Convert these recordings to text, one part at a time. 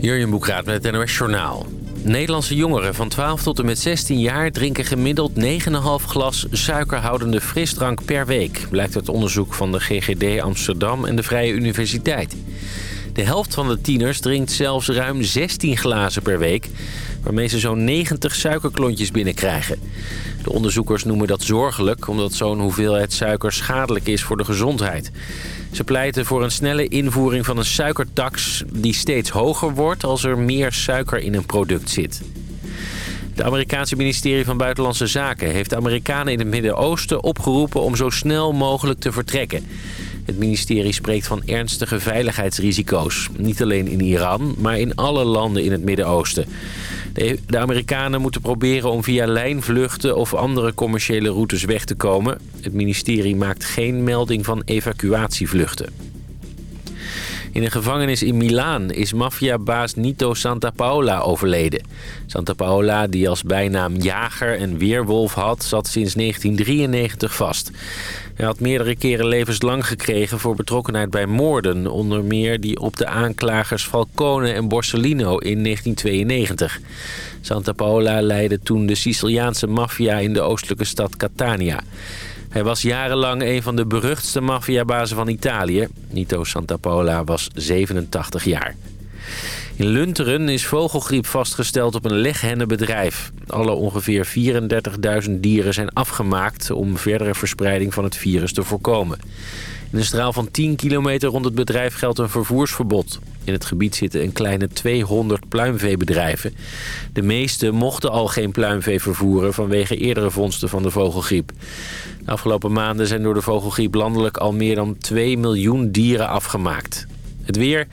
Jurjen Boekraat met het NOS Journaal. Nederlandse jongeren van 12 tot en met 16 jaar drinken gemiddeld 9,5 glas suikerhoudende frisdrank per week... blijkt uit onderzoek van de GGD Amsterdam en de Vrije Universiteit. De helft van de tieners drinkt zelfs ruim 16 glazen per week... waarmee ze zo'n 90 suikerklontjes binnenkrijgen. De onderzoekers noemen dat zorgelijk... omdat zo'n hoeveelheid suiker schadelijk is voor de gezondheid. Ze pleiten voor een snelle invoering van een suikertax... die steeds hoger wordt als er meer suiker in een product zit. Het Amerikaanse ministerie van Buitenlandse Zaken heeft de Amerikanen in het Midden-Oosten opgeroepen om zo snel mogelijk te vertrekken. Het ministerie spreekt van ernstige veiligheidsrisico's. Niet alleen in Iran, maar in alle landen in het Midden-Oosten. De, Amerikanen moeten proberen om via lijnvluchten of andere commerciële routes weg te komen. Het ministerie maakt geen melding van evacuatievluchten. In een gevangenis in Milaan is maffiabaas Nito Santa Paola overleden. Santa Paola, die als bijnaam jager en weerwolf had, zat sinds 1993 vast. Hij had meerdere keren levenslang gekregen voor betrokkenheid bij moorden... onder meer die op de aanklagers Falcone en Borsellino in 1992. Santa Paola leidde toen de Siciliaanse maffia in de oostelijke stad Catania. Hij was jarenlang een van de beruchtste maffiabazen van Italië. Nito Santapola was 87 jaar. In Lunteren is vogelgriep vastgesteld op een leghennenbedrijf. Alle ongeveer 34.000 dieren zijn afgemaakt om verdere verspreiding van het virus te voorkomen. In een straal van 10 kilometer rond het bedrijf geldt een vervoersverbod. In het gebied zitten een kleine 200 pluimveebedrijven. De meeste mochten al geen pluimvee vervoeren vanwege eerdere vondsten van de vogelgriep. De afgelopen maanden zijn door de vogelgriep landelijk al meer dan 2 miljoen dieren afgemaakt. Het weer...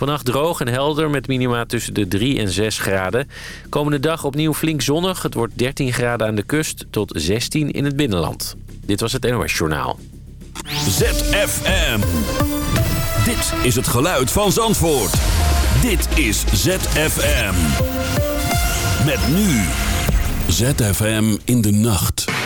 Vannacht droog en helder met minima tussen de 3 en 6 graden. Komende dag opnieuw flink zonnig. Het wordt 13 graden aan de kust tot 16 in het binnenland. Dit was het NOS Journaal. ZFM. Dit is het geluid van Zandvoort. Dit is ZFM. Met nu. ZFM in de nacht.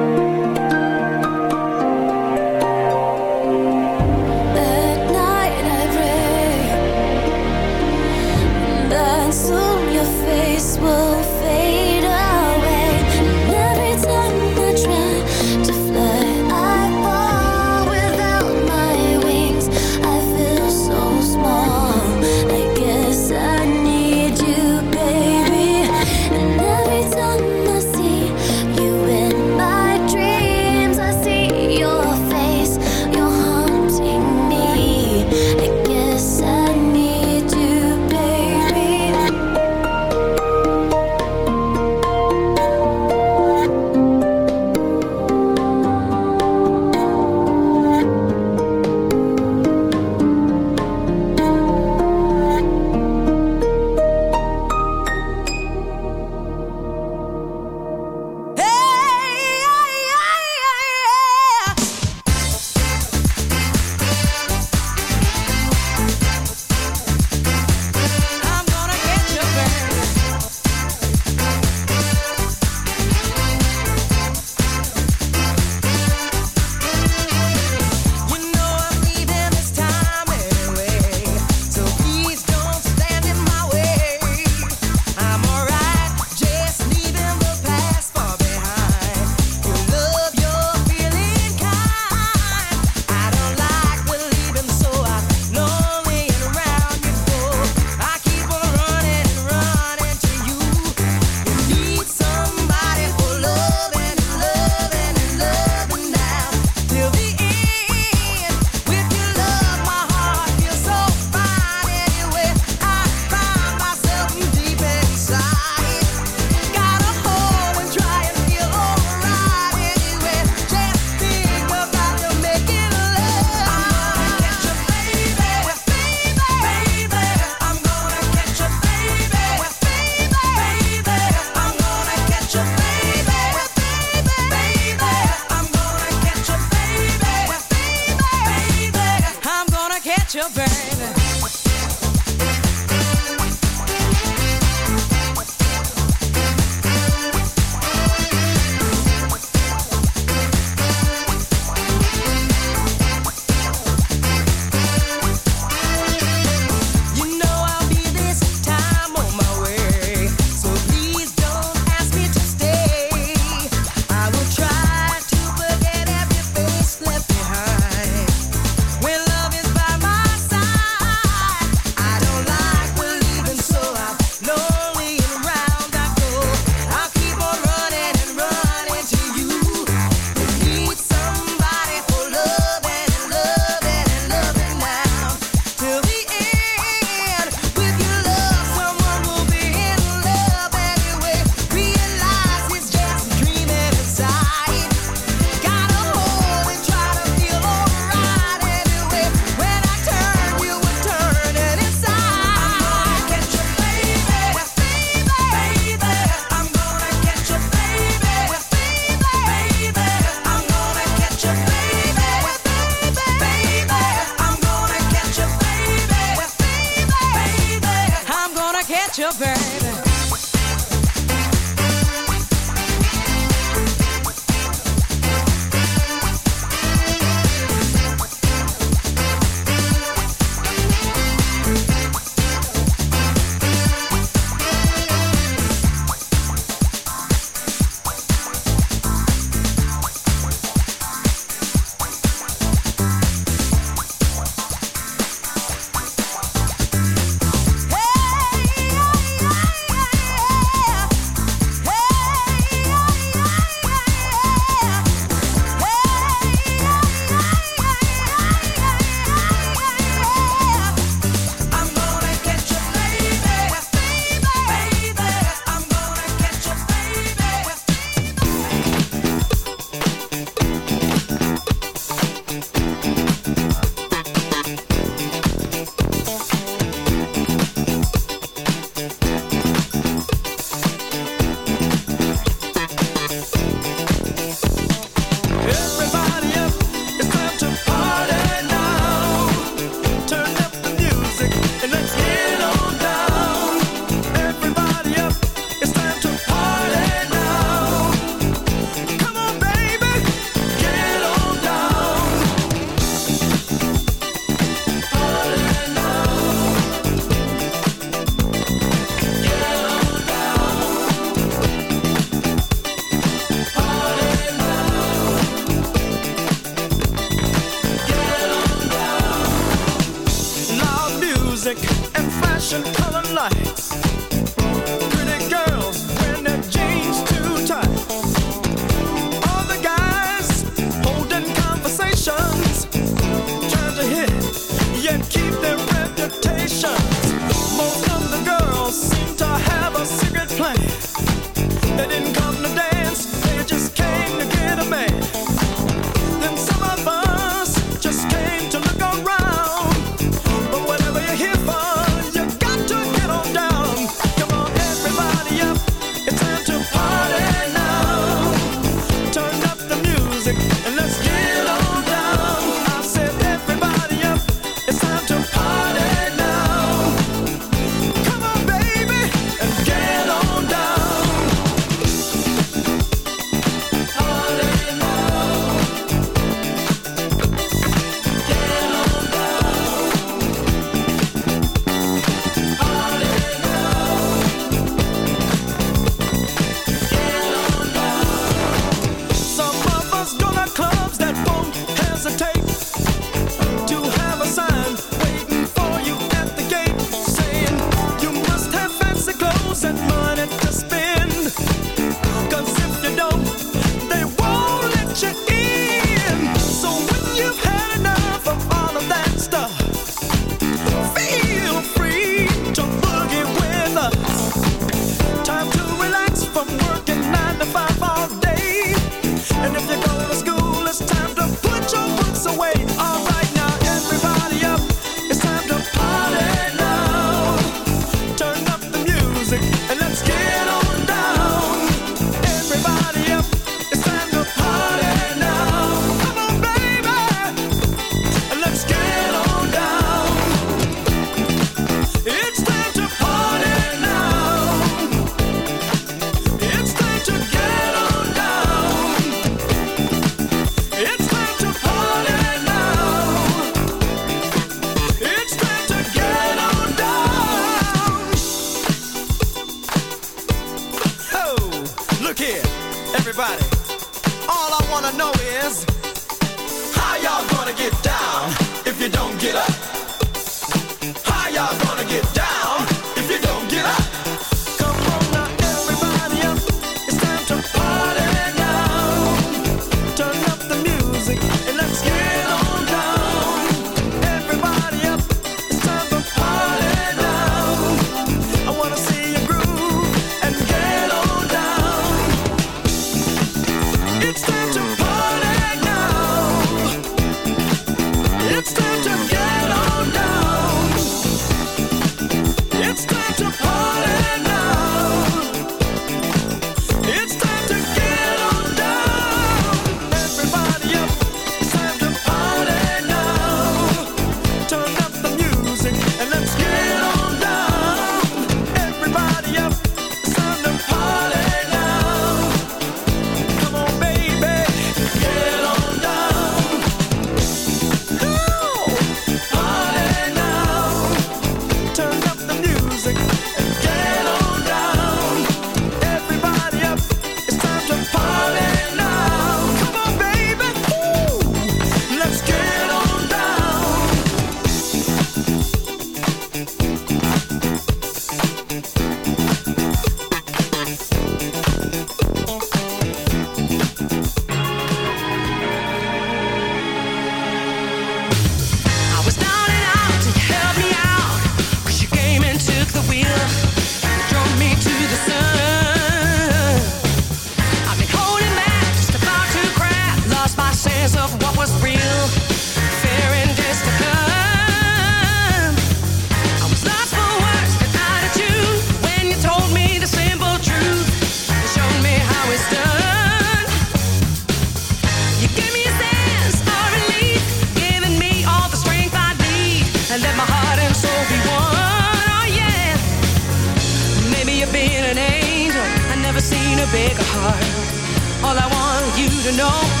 you know.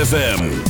ZFM.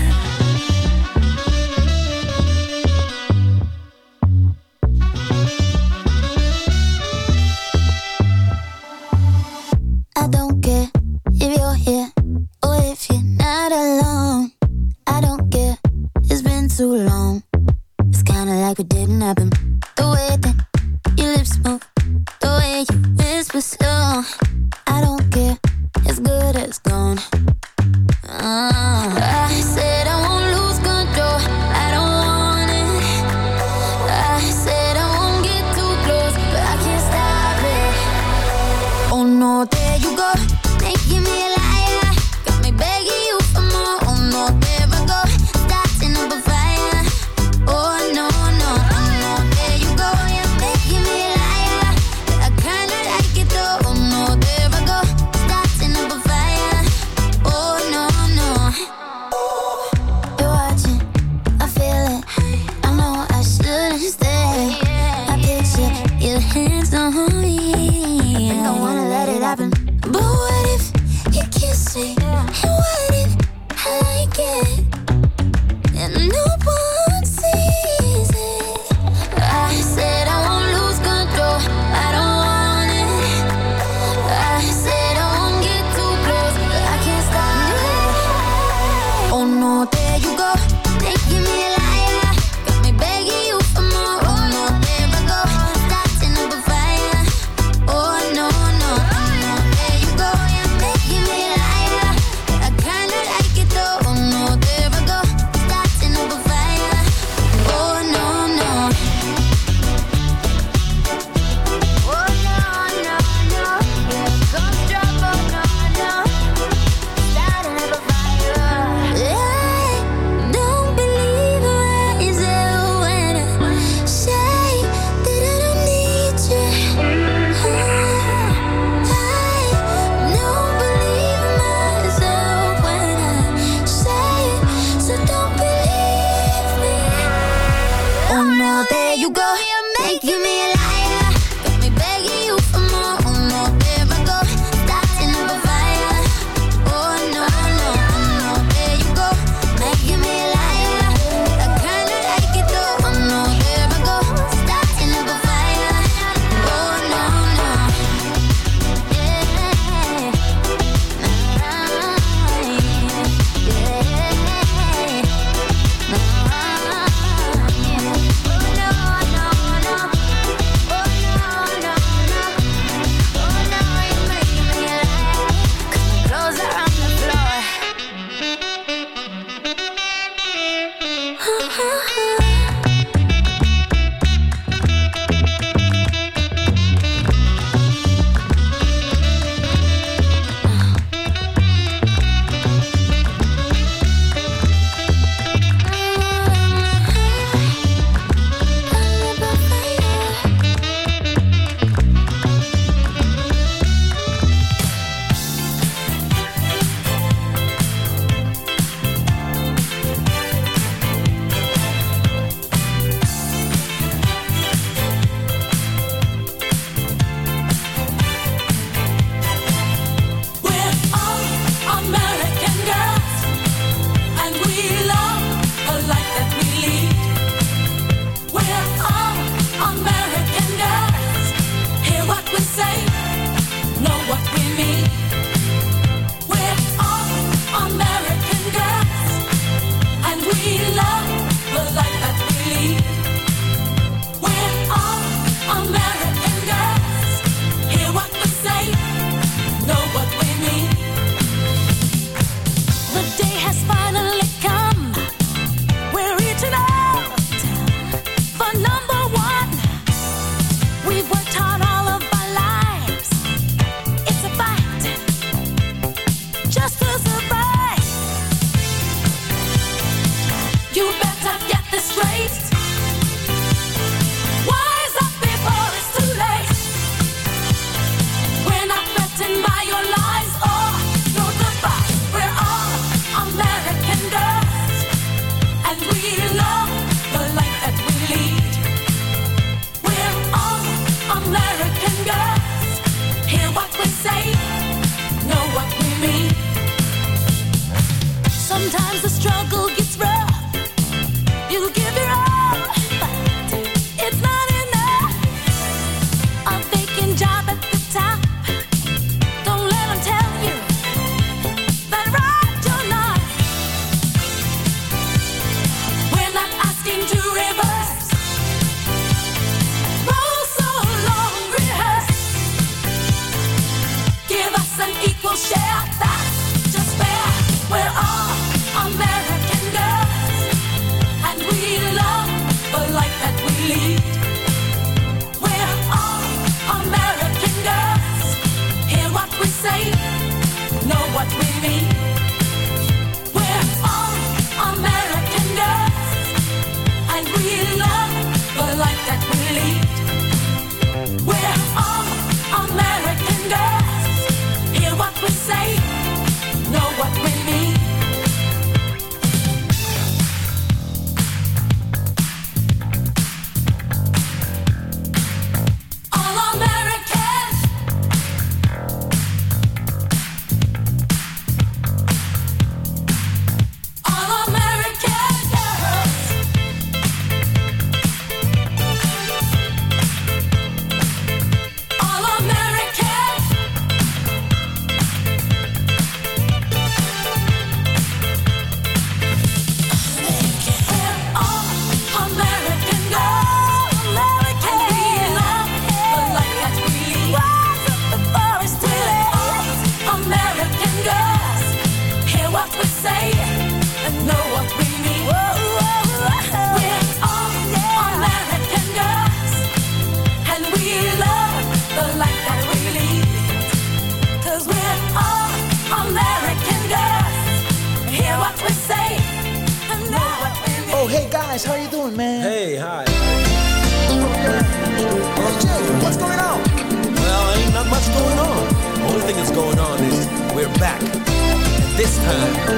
Time,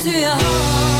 To your heart